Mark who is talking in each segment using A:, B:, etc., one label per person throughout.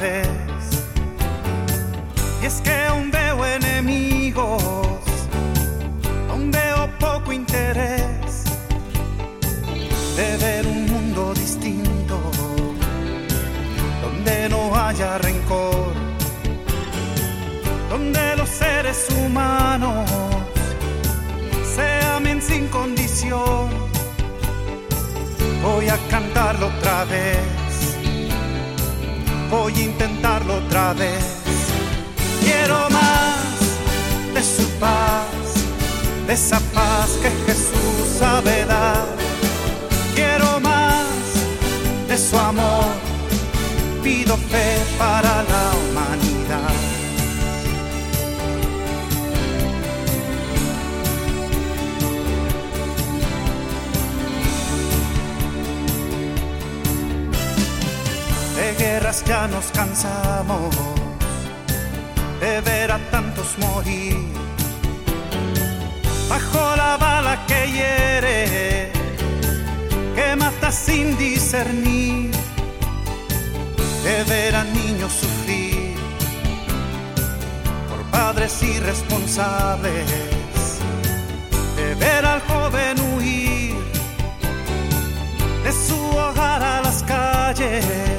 A: Y es que aún veo enemigos, aún veo poco interés de ver un mundo distinto, donde no haya rencor, donde los seres humanos se amen sin condición. Voy a cantarlo otra vez, voy a intentarlo otra vez. Quiero más de su paz, de esa paz que Jesús sabe dar. Quiero más de su amor, pido fe para Guerras ya nos cansamos, de ver a tantos morir. Bajo la bala que hiere, que mata sin discernir. De ver a niños sufrir por padres irresponsables. De ver al joven huir de su hogar a las calles.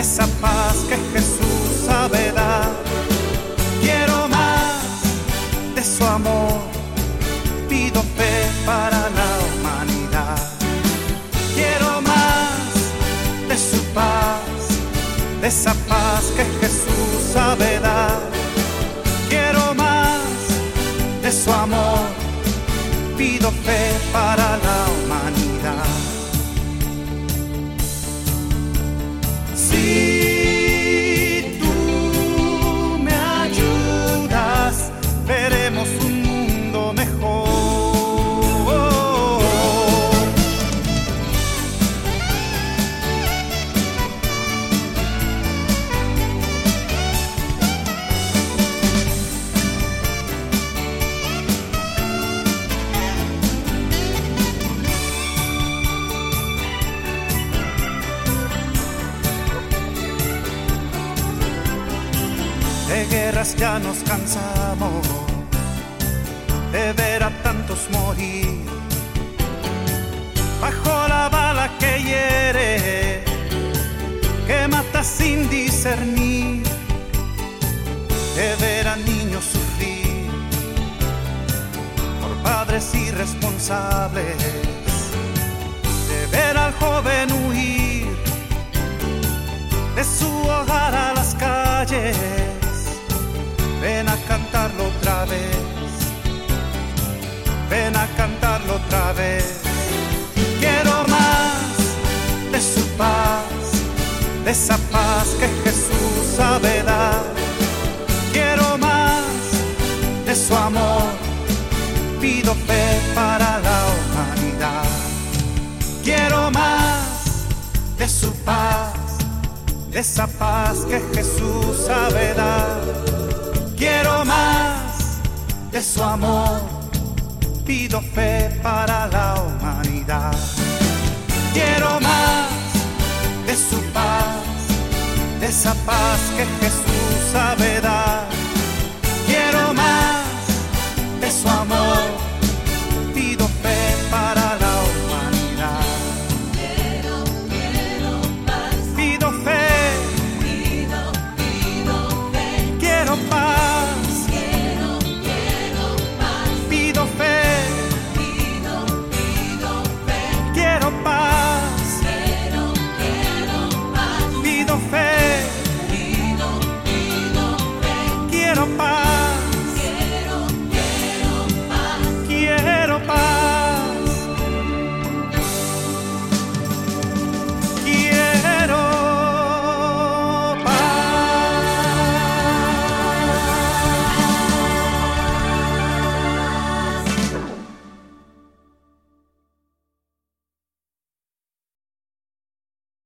A: Esa paz que Jesús sabe dar. Quiero más de su amor. Pido fe para la humanidad. Quiero más de su paz, de esa paz que Jesús sabe dar. Quiero más de su amor, pido fe para la guerras ya nos cansamos de ver a tantos morir. Bajo la bala que hiere, que mata sin discernir. De ver a niños sufrir por padres irresponsables. Pido fe para la humanidad. Quiero más de su paz, de esa paz que Jesús sabe dar. Quiero más de su amor, pido fe para la humanidad. Quiero más de su paz, de esa paz que Jesús sabe dar.